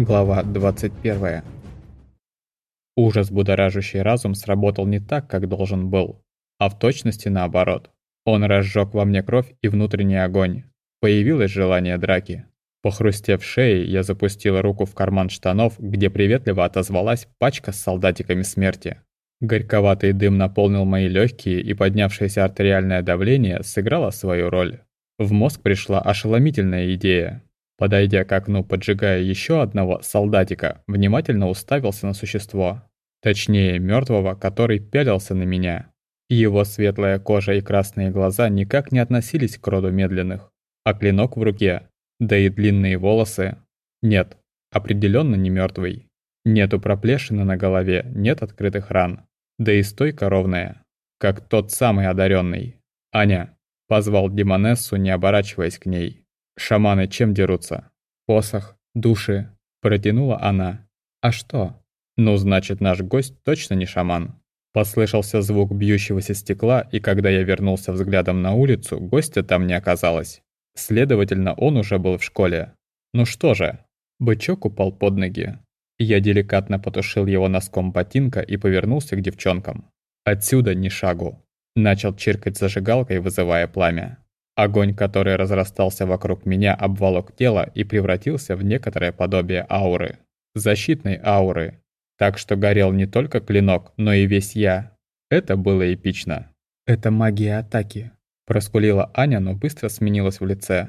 Глава 21. Ужас, будоражащий разум, сработал не так, как должен был, а в точности наоборот. Он разжег во мне кровь и внутренний огонь. Появилось желание драки. Похрустев шеей, я запустила руку в карман штанов, где приветливо отозвалась пачка с солдатиками смерти. Горьковатый дым наполнил мои легкие, и поднявшееся артериальное давление сыграло свою роль. В мозг пришла ошеломительная идея. Подойдя к окну, поджигая еще одного солдатика, внимательно уставился на существо. Точнее, мертвого, который пялился на меня. Его светлая кожа и красные глаза никак не относились к роду медленных. А клинок в руке, да и длинные волосы. Нет, определенно не мертвый. Нету проплешины на голове, нет открытых ран. Да и стойка ровная, как тот самый одаренный. «Аня!» — позвал Демонессу, не оборачиваясь к ней. «Шаманы чем дерутся?» «Посох, души», — протянула она. «А что?» «Ну, значит, наш гость точно не шаман». Послышался звук бьющегося стекла, и когда я вернулся взглядом на улицу, гостя там не оказалось. Следовательно, он уже был в школе. Ну что же, бычок упал под ноги. Я деликатно потушил его носком ботинка и повернулся к девчонкам. Отсюда ни шагу. Начал чиркать зажигалкой, вызывая пламя. Огонь, который разрастался вокруг меня, обволок тело и превратился в некоторое подобие ауры. Защитной ауры. Так что горел не только клинок, но и весь я. Это было эпично. «Это магия атаки», – проскулила Аня, но быстро сменилась в лице.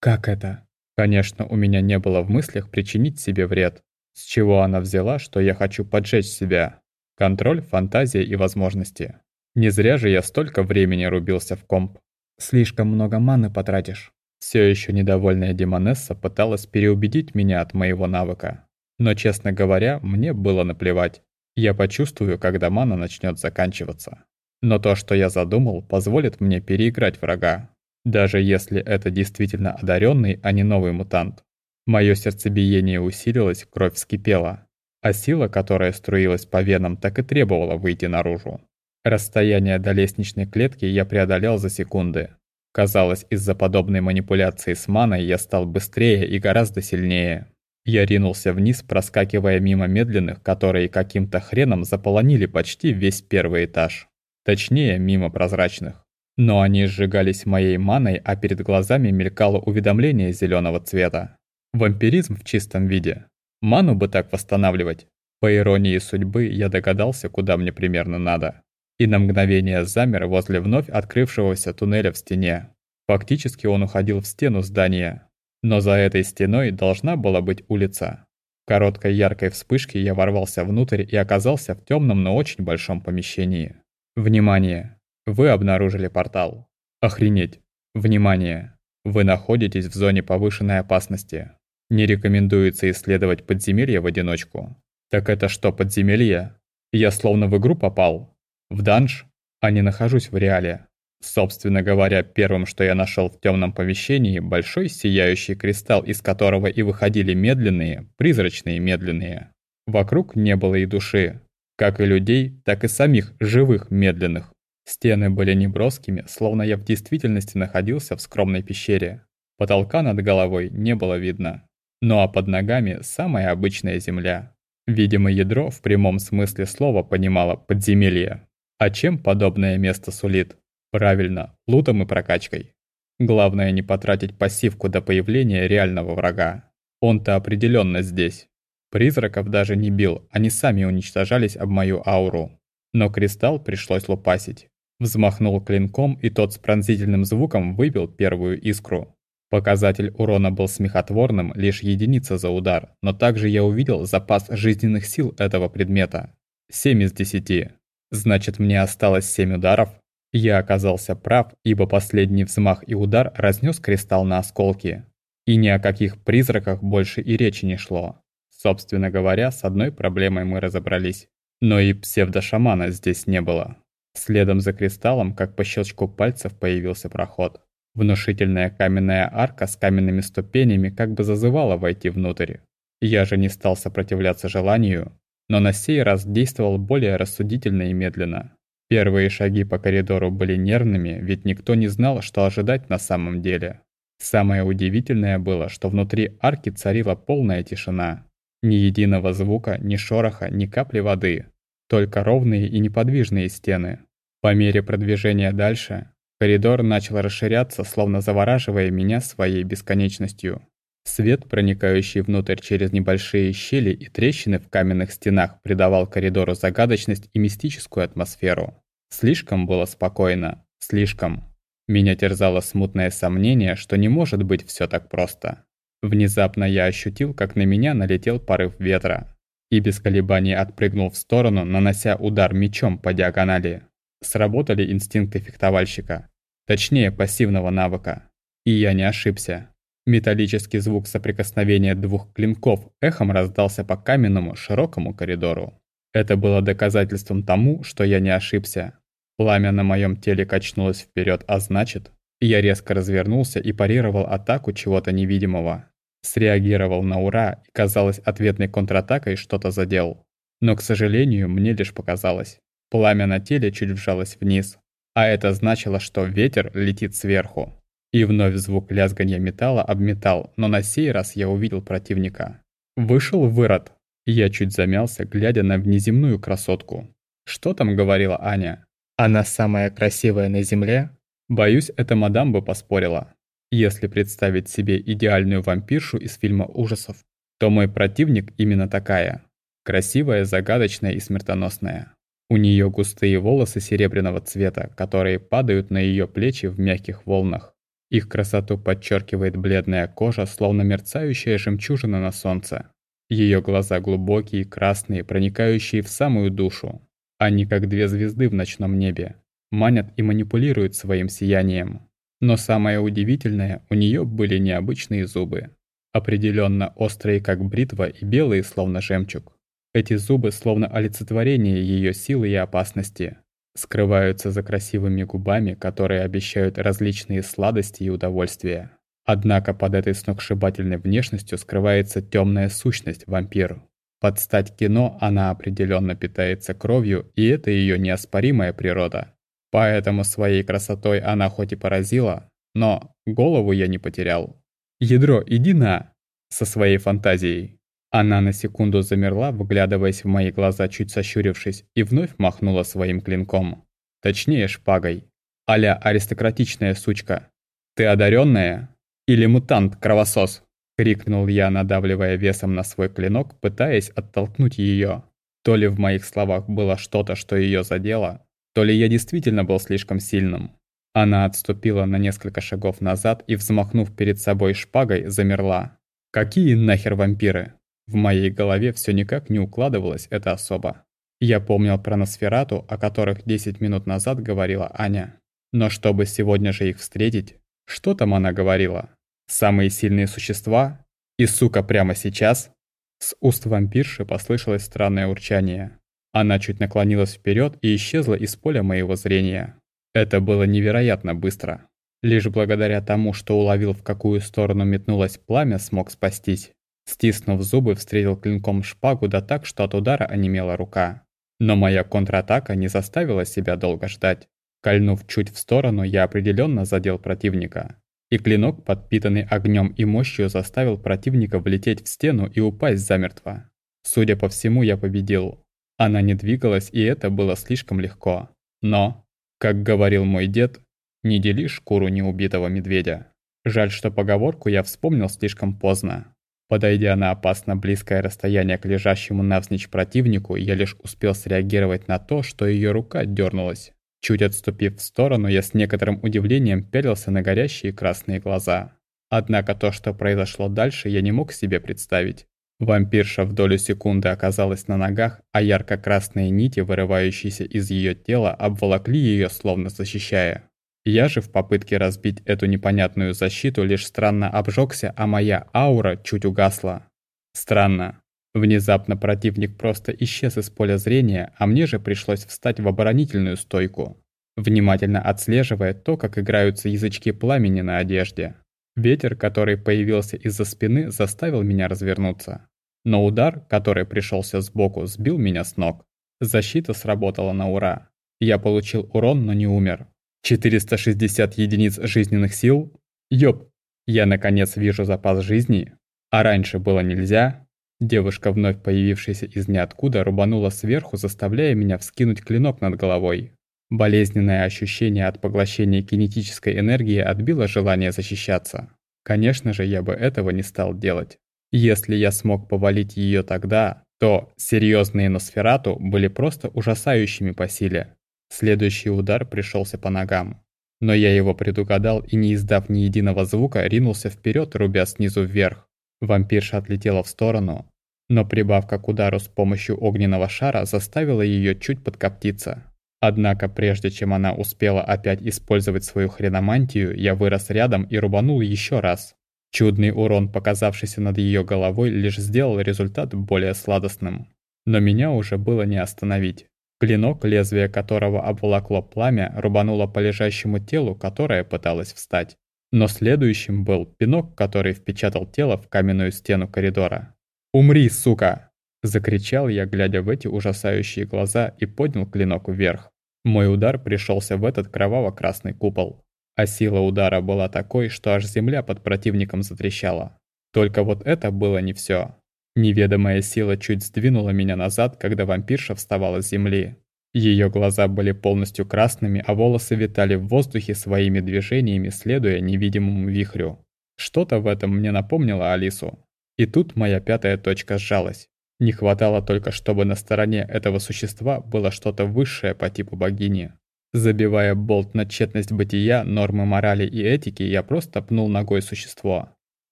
«Как это?» Конечно, у меня не было в мыслях причинить себе вред. С чего она взяла, что я хочу поджечь себя? Контроль, фантазия и возможности. Не зря же я столько времени рубился в комп. Слишком много маны потратишь. Все еще недовольная Демонесса пыталась переубедить меня от моего навыка. Но, честно говоря, мне было наплевать. Я почувствую, когда мана начнет заканчиваться. Но то, что я задумал, позволит мне переиграть врага. Даже если это действительно одаренный, а не новый мутант. Мое сердцебиение усилилось, кровь вскипела. А сила, которая струилась по венам, так и требовала выйти наружу. Расстояние до лестничной клетки я преодолел за секунды. Казалось, из-за подобной манипуляции с маной я стал быстрее и гораздо сильнее. Я ринулся вниз, проскакивая мимо медленных, которые каким-то хреном заполонили почти весь первый этаж. Точнее, мимо прозрачных. Но они сжигались моей маной, а перед глазами мелькало уведомление зеленого цвета. Вампиризм в чистом виде. Ману бы так восстанавливать. По иронии судьбы, я догадался, куда мне примерно надо и на мгновение замер возле вновь открывшегося туннеля в стене. Фактически он уходил в стену здания. Но за этой стеной должна была быть улица. Короткой яркой вспышке я ворвался внутрь и оказался в темном, но очень большом помещении. Внимание! Вы обнаружили портал. Охренеть! Внимание! Вы находитесь в зоне повышенной опасности. Не рекомендуется исследовать подземелье в одиночку. Так это что, подземелье? Я словно в игру попал. В данж, а не нахожусь в реале. Собственно говоря, первым, что я нашел в темном помещении, большой сияющий кристалл, из которого и выходили медленные, призрачные медленные. Вокруг не было и души. Как и людей, так и самих живых медленных. Стены были неброскими, словно я в действительности находился в скромной пещере. Потолка над головой не было видно. Ну а под ногами самая обычная земля. Видимо, ядро в прямом смысле слова понимало подземелье. А чем подобное место сулит? Правильно, лутом и прокачкой. Главное не потратить пассивку до появления реального врага. Он-то определенно здесь. Призраков даже не бил, они сами уничтожались об мою ауру. Но кристалл пришлось лупасить. Взмахнул клинком, и тот с пронзительным звуком выбил первую искру. Показатель урона был смехотворным, лишь единица за удар, но также я увидел запас жизненных сил этого предмета. 7 из 10. Значит, мне осталось семь ударов? Я оказался прав, ибо последний взмах и удар разнес кристалл на осколки. И ни о каких призраках больше и речи не шло. Собственно говоря, с одной проблемой мы разобрались. Но и псевдошамана здесь не было. Следом за кристаллом, как по щелчку пальцев, появился проход. Внушительная каменная арка с каменными ступенями как бы зазывала войти внутрь. Я же не стал сопротивляться желанию, но на сей раз действовал более рассудительно и медленно. Первые шаги по коридору были нервными, ведь никто не знал, что ожидать на самом деле. Самое удивительное было, что внутри арки царила полная тишина. Ни единого звука, ни шороха, ни капли воды. Только ровные и неподвижные стены. По мере продвижения дальше, коридор начал расширяться, словно завораживая меня своей бесконечностью. Свет, проникающий внутрь через небольшие щели и трещины в каменных стенах, придавал коридору загадочность и мистическую атмосферу. Слишком было спокойно, слишком. Меня терзало смутное сомнение, что не может быть все так просто. Внезапно я ощутил, как на меня налетел порыв ветра, и без колебаний отпрыгнул в сторону, нанося удар мечом по диагонали. Сработали инстинкты фехтовальщика, точнее пассивного навыка. И я не ошибся. Металлический звук соприкосновения двух клинков эхом раздался по каменному широкому коридору. Это было доказательством тому, что я не ошибся. Пламя на моем теле качнулось вперед, а значит, я резко развернулся и парировал атаку чего-то невидимого. Среагировал на ура и, казалось, ответной контратакой что-то задел. Но, к сожалению, мне лишь показалось. Пламя на теле чуть вжалось вниз, а это значило, что ветер летит сверху. И вновь звук лязганья металла об металл, но на сей раз я увидел противника. Вышел вырод. Я чуть замялся, глядя на внеземную красотку. Что там говорила Аня? Она самая красивая на Земле? Боюсь, эта мадам бы поспорила. Если представить себе идеальную вампиршу из фильма ужасов, то мой противник именно такая. Красивая, загадочная и смертоносная. У нее густые волосы серебряного цвета, которые падают на ее плечи в мягких волнах. Их красоту подчеркивает бледная кожа, словно мерцающая жемчужина на солнце. Ее глаза глубокие, красные, проникающие в самую душу. Они как две звезды в ночном небе, манят и манипулируют своим сиянием. Но самое удивительное, у нее были необычные зубы. Определенно острые, как бритва, и белые, словно жемчуг. Эти зубы словно олицетворение ее силы и опасности. Скрываются за красивыми губами, которые обещают различные сладости и удовольствия. Однако под этой сногсшибательной внешностью скрывается темная сущность вампира. Под стать кино она определенно питается кровью, и это ее неоспоримая природа. Поэтому своей красотой она хоть и поразила, но голову я не потерял. «Ядро, иди на!» со своей фантазией. Она на секунду замерла, вглядываясь в мои глаза, чуть сощурившись, и вновь махнула своим клинком. Точнее, шпагой. Аля аристократичная сучка. «Ты одаренная? Или мутант-кровосос?» крикнул я, надавливая весом на свой клинок, пытаясь оттолкнуть ее. То ли в моих словах было что-то, что ее задело, то ли я действительно был слишком сильным. Она отступила на несколько шагов назад и, взмахнув перед собой шпагой, замерла. Какие нахер вампиры? В моей голове все никак не укладывалось это особо. Я помнил про Носферату, о которых 10 минут назад говорила Аня. Но чтобы сегодня же их встретить, что там она говорила? Самые сильные существа? И, сука, прямо сейчас? С уст вампирши послышалось странное урчание. Она чуть наклонилась вперед и исчезла из поля моего зрения. Это было невероятно быстро. Лишь благодаря тому, что уловил, в какую сторону метнулось пламя, смог спастись. Стиснув зубы, встретил клинком шпагу да так, что от удара онемела рука. Но моя контратака не заставила себя долго ждать. Кольнув чуть в сторону, я определенно задел противника и клинок, подпитанный огнем и мощью, заставил противника влететь в стену и упасть замертво. Судя по всему, я победил. Она не двигалась, и это было слишком легко. Но, как говорил мой дед, не дели шкуру неубитого медведя. Жаль, что поговорку я вспомнил слишком поздно. Подойдя на опасно близкое расстояние к лежащему навзничь противнику, я лишь успел среагировать на то, что ее рука дернулась. Чуть отступив в сторону, я с некоторым удивлением пялился на горящие красные глаза. Однако то, что произошло дальше, я не мог себе представить. Вампирша в долю секунды оказалась на ногах, а ярко-красные нити, вырывающиеся из ее тела, обволокли ее, словно защищая. Я же в попытке разбить эту непонятную защиту лишь странно обжегся, а моя аура чуть угасла. Странно. Внезапно противник просто исчез из поля зрения, а мне же пришлось встать в оборонительную стойку, внимательно отслеживая то, как играются язычки пламени на одежде. Ветер, который появился из-за спины, заставил меня развернуться. Но удар, который пришелся сбоку, сбил меня с ног. Защита сработала на ура. Я получил урон, но не умер. 460 единиц жизненных сил? Ёп, я наконец вижу запас жизни. А раньше было нельзя? Девушка, вновь появившаяся из ниоткуда, рубанула сверху, заставляя меня вскинуть клинок над головой. Болезненное ощущение от поглощения кинетической энергии отбило желание защищаться. Конечно же, я бы этого не стал делать. Если я смог повалить ее тогда, то серьезные Носферату были просто ужасающими по силе. Следующий удар пришелся по ногам. Но я его предугадал и, не издав ни единого звука, ринулся вперед, рубя снизу вверх. Вампирша отлетела в сторону, но прибавка к удару с помощью огненного шара заставила ее чуть подкоптиться. Однако прежде чем она успела опять использовать свою хреномантию, я вырос рядом и рубанул еще раз. Чудный урон, показавшийся над ее головой, лишь сделал результат более сладостным. Но меня уже было не остановить. Клинок, лезвие которого обволокло пламя, рубануло по лежащему телу, которое пыталось встать. Но следующим был пинок, который впечатал тело в каменную стену коридора. «Умри, сука!» Закричал я, глядя в эти ужасающие глаза, и поднял клинок вверх. Мой удар пришелся в этот кроваво-красный купол. А сила удара была такой, что аж земля под противником затрещала. Только вот это было не все. Неведомая сила чуть сдвинула меня назад, когда вампирша вставала с земли. Ее глаза были полностью красными, а волосы витали в воздухе своими движениями, следуя невидимому вихрю. Что-то в этом мне напомнило Алису. И тут моя пятая точка сжалась. Не хватало только, чтобы на стороне этого существа было что-то высшее по типу богини. Забивая болт на тщетность бытия, нормы морали и этики, я просто пнул ногой существо.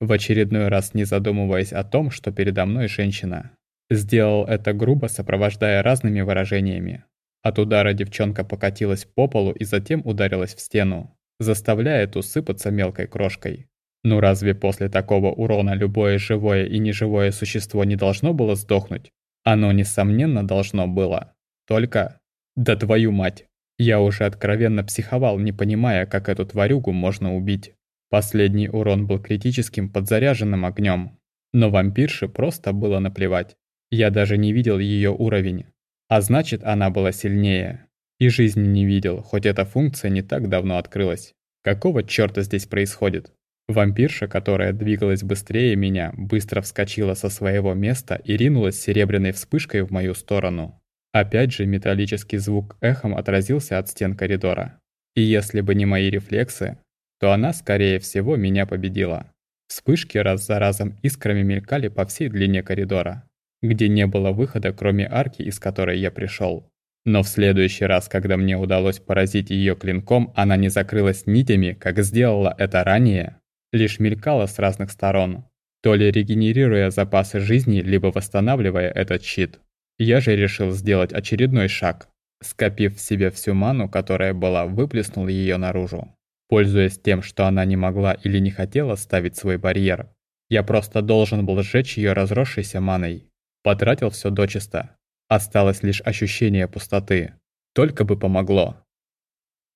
В очередной раз не задумываясь о том, что передо мной женщина. Сделал это грубо, сопровождая разными выражениями. От удара девчонка покатилась по полу и затем ударилась в стену, заставляя ту сыпаться мелкой крошкой. Ну разве после такого урона любое живое и неживое существо не должно было сдохнуть? Оно, несомненно, должно было. Только... Да твою мать! Я уже откровенно психовал, не понимая, как эту тварюгу можно убить. Последний урон был критическим подзаряженным огнем. Но вампирше просто было наплевать. Я даже не видел ее уровень. А значит, она была сильнее. И жизни не видел, хоть эта функция не так давно открылась. Какого чёрта здесь происходит? Вампирша, которая двигалась быстрее меня, быстро вскочила со своего места и ринулась серебряной вспышкой в мою сторону. Опять же металлический звук эхом отразился от стен коридора. И если бы не мои рефлексы, то она, скорее всего, меня победила. Вспышки раз за разом искрами мелькали по всей длине коридора где не было выхода, кроме арки, из которой я пришел. Но в следующий раз, когда мне удалось поразить ее клинком, она не закрылась нитями, как сделала это ранее, лишь мелькала с разных сторон, то ли регенерируя запасы жизни, либо восстанавливая этот щит. Я же решил сделать очередной шаг. Скопив в себе всю ману, которая была, выплеснул ее наружу. Пользуясь тем, что она не могла или не хотела ставить свой барьер, я просто должен был сжечь ее разросшейся маной. Потратил все дочисто. Осталось лишь ощущение пустоты. Только бы помогло.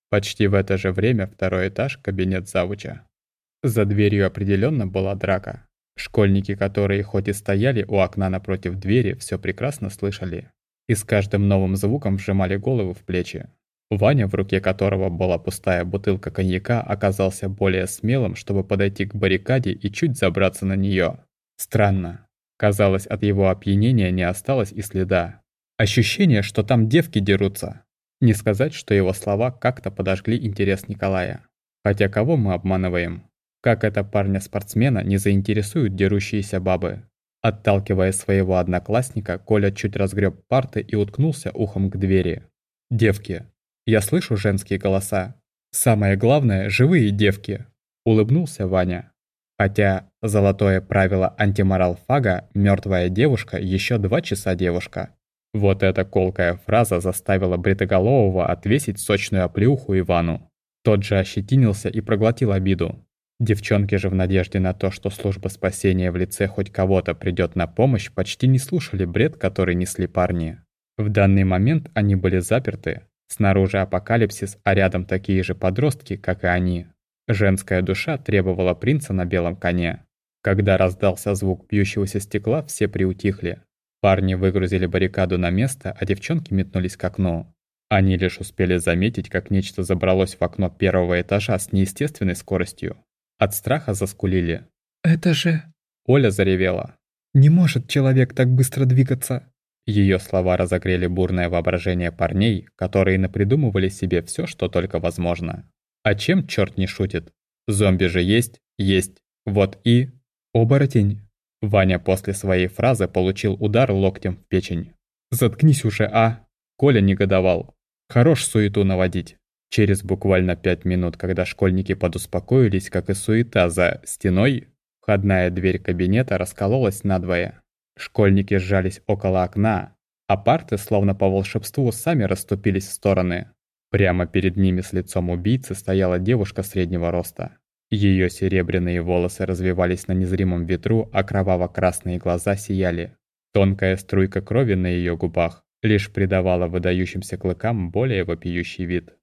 Почти в это же время второй этаж, кабинет завуча. За дверью определенно была драка. Школьники, которые хоть и стояли у окна напротив двери, все прекрасно слышали. И с каждым новым звуком вжимали голову в плечи. Ваня, в руке которого была пустая бутылка коньяка, оказался более смелым, чтобы подойти к баррикаде и чуть забраться на нее. Странно. Казалось, от его опьянения не осталось и следа. Ощущение, что там девки дерутся. Не сказать, что его слова как-то подожгли интерес Николая. Хотя кого мы обманываем? Как это парня-спортсмена не заинтересуют дерущиеся бабы? Отталкивая своего одноклассника, Коля чуть разгреб парты и уткнулся ухом к двери. «Девки. Я слышу женские голоса. Самое главное – живые девки!» Улыбнулся Ваня. Хотя золотое правило антиморалфага «мертвая девушка» еще два часа девушка. Вот эта колкая фраза заставила Бритоголового отвесить сочную оплеуху Ивану. Тот же ощетинился и проглотил обиду. Девчонки же в надежде на то, что служба спасения в лице хоть кого-то придет на помощь, почти не слушали бред, который несли парни. В данный момент они были заперты. Снаружи апокалипсис, а рядом такие же подростки, как и они. Женская душа требовала принца на белом коне. Когда раздался звук бьющегося стекла, все приутихли. Парни выгрузили баррикаду на место, а девчонки метнулись к окну. Они лишь успели заметить, как нечто забралось в окно первого этажа с неестественной скоростью. От страха заскулили. «Это же...» Оля заревела. Не может человек так быстро двигаться. Ее слова разогрели бурное воображение парней, которые напридумывали себе все, что только возможно. А чем черт не шутит? Зомби же есть, есть. Вот и... Оборотень. Ваня после своей фразы получил удар локтем в печень. «Заткнись уже, а!» Коля негодовал. «Хорош суету наводить». Через буквально пять минут, когда школьники подуспокоились, как и суета за стеной, входная дверь кабинета раскололась надвое. Школьники сжались около окна, а парты, словно по волшебству, сами расступились в стороны. Прямо перед ними с лицом убийцы стояла девушка среднего роста. Ее серебряные волосы развивались на незримом ветру, а кроваво-красные глаза сияли. Тонкая струйка крови на ее губах лишь придавала выдающимся клыкам более вопиющий вид.